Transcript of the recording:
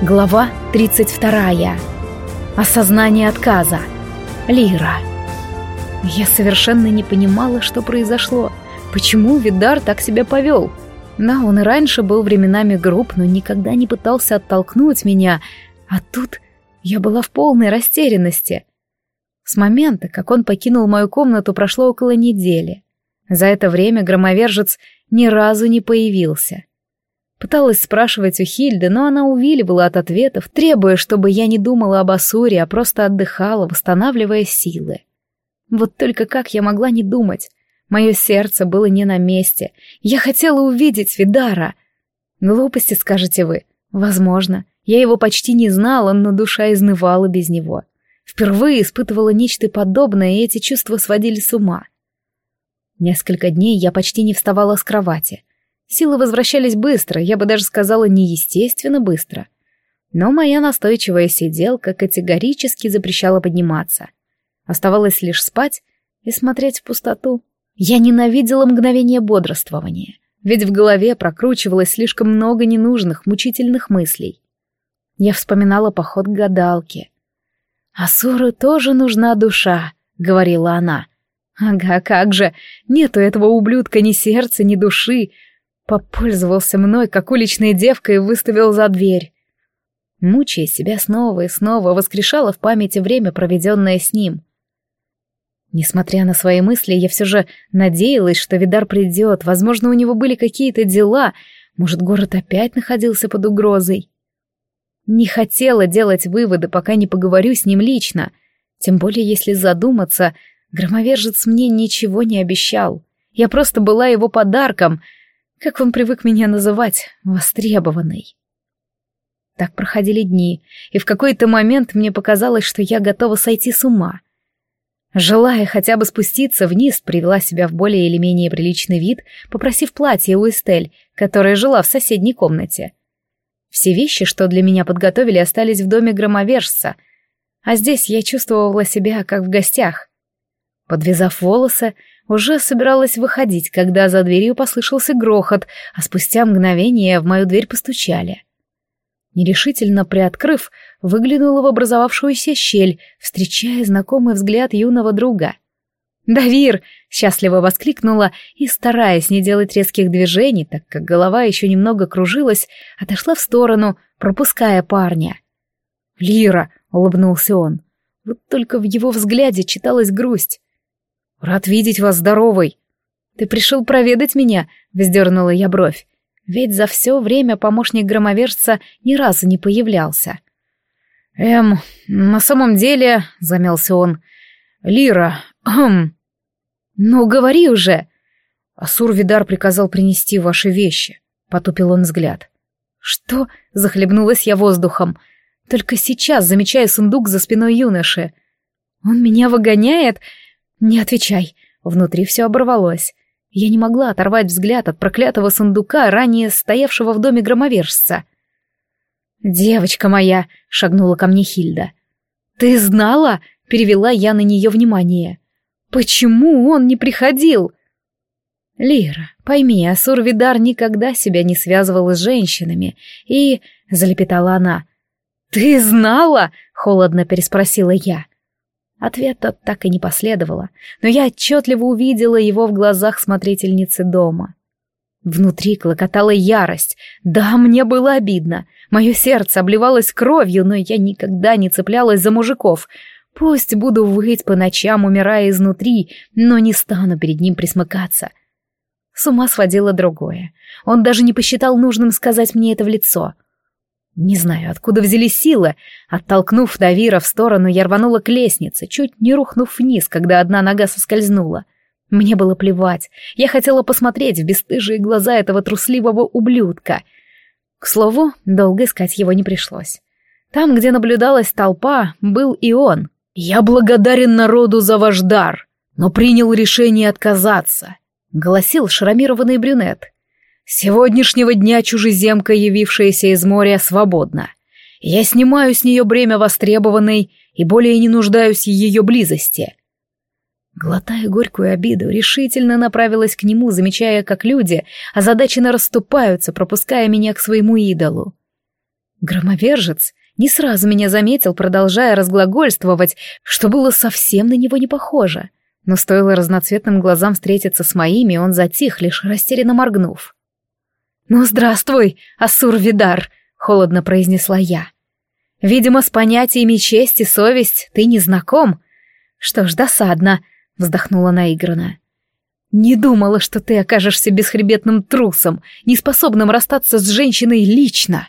Глава 32. Осознание отказа. Лира. Я совершенно не понимала, что произошло. Почему Видар так себя повел? Да, он и раньше был временами груб, но никогда не пытался оттолкнуть меня. А тут я была в полной растерянности. С момента, как он покинул мою комнату, прошло около недели. За это время громовержец ни разу не появился. Пыталась спрашивать у Хильды, но она увиливала от ответов, требуя, чтобы я не думала об Асуре, а просто отдыхала, восстанавливая силы. Вот только как я могла не думать? Мое сердце было не на месте. Я хотела увидеть Видара. Глупости, скажете вы. Возможно. Я его почти не знала, но душа изнывала без него. Впервые испытывала нечто подобное, и эти чувства сводили с ума. Несколько дней я почти не вставала с кровати. Силы возвращались быстро, я бы даже сказала неестественно быстро. Но моя настойчивая сиделка категорически запрещала подниматься. Оставалось лишь спать и смотреть в пустоту. Я ненавидела мгновение бодрствования, ведь в голове прокручивалось слишком много ненужных, мучительных мыслей. Я вспоминала поход к гадалке. «Асуру тоже нужна душа», — говорила она. «Ага, как же, нету этого ублюдка ни сердца, ни души, Попользовался мной, как уличная девка, и выставил за дверь. Мучая себя снова и снова, воскрешала в памяти время, проведенное с ним. Несмотря на свои мысли, я все же надеялась, что Видар придет, возможно, у него были какие-то дела, может, город опять находился под угрозой. Не хотела делать выводы, пока не поговорю с ним лично, тем более если задуматься, громовержец мне ничего не обещал. Я просто была его подарком — как он привык меня называть, востребованной. Так проходили дни, и в какой-то момент мне показалось, что я готова сойти с ума. Желая хотя бы спуститься вниз, привела себя в более или менее приличный вид, попросив платье у Эстель, которая жила в соседней комнате. Все вещи, что для меня подготовили, остались в доме громовержца, а здесь я чувствовала себя как в гостях. Подвязав волосы, уже собиралась выходить, когда за дверью послышался грохот, а спустя мгновение в мою дверь постучали. Нерешительно приоткрыв, выглянула в образовавшуюся щель, встречая знакомый взгляд юного друга. «Давир!» — счастливо воскликнула и, стараясь не делать резких движений, так как голова еще немного кружилась, отошла в сторону, пропуская парня. «Лира!» — улыбнулся он. Вот только в его взгляде читалась грусть. «Рад видеть вас здоровой!» «Ты пришел проведать меня?» — вздернула я бровь. Ведь за все время помощник громовержца ни разу не появлялся. «Эм, на самом деле...» — замялся он. «Лира, хм...» «Ну, говори уже!» «Асур Видар приказал принести ваши вещи», — потупил он взгляд. «Что?» — захлебнулась я воздухом. «Только сейчас замечаю сундук за спиной юноши. Он меня выгоняет? «Не отвечай!» Внутри все оборвалось. Я не могла оторвать взгляд от проклятого сундука, ранее стоявшего в доме громовержца. «Девочка моя!» — шагнула ко мне Хильда. «Ты знала?» — перевела я на нее внимание. «Почему он не приходил?» «Лира, пойми, Асур Видар никогда себя не связывал с женщинами, и...» — залепетала она. «Ты знала?» — холодно переспросила я. Ответа так и не последовало, но я отчетливо увидела его в глазах смотрительницы дома. Внутри клокотала ярость. Да, мне было обидно. Мое сердце обливалось кровью, но я никогда не цеплялась за мужиков. Пусть буду выть по ночам, умирая изнутри, но не стану перед ним присмыкаться. С ума сводило другое. Он даже не посчитал нужным сказать мне это в лицо — не знаю, откуда взялись силы. Оттолкнув Давира в сторону, я рванула к лестнице, чуть не рухнув вниз, когда одна нога соскользнула. Мне было плевать. Я хотела посмотреть в бесстыжие глаза этого трусливого ублюдка. К слову, долго искать его не пришлось. Там, где наблюдалась толпа, был и он. «Я благодарен народу за ваш дар, но принял решение отказаться», — голосил шрамированный брюнет сегодняшнего дня чужеземка, явившаяся из моря, свободна. Я снимаю с нее бремя востребованной и более не нуждаюсь в ее близости. Глотая горькую обиду, решительно направилась к нему, замечая, как люди озадаченно расступаются, пропуская меня к своему идолу. Громовержец не сразу меня заметил, продолжая разглагольствовать, что было совсем на него не похоже. Но стоило разноцветным глазам встретиться с моими, он затих, лишь растерянно моргнув. «Ну, здравствуй, Ассур-Видар!» — холодно произнесла я. «Видимо, с понятиями честь и совесть ты не знаком. Что ж, досадно», — вздохнула наигранно. «Не думала, что ты окажешься бесхребетным трусом, неспособным расстаться с женщиной лично».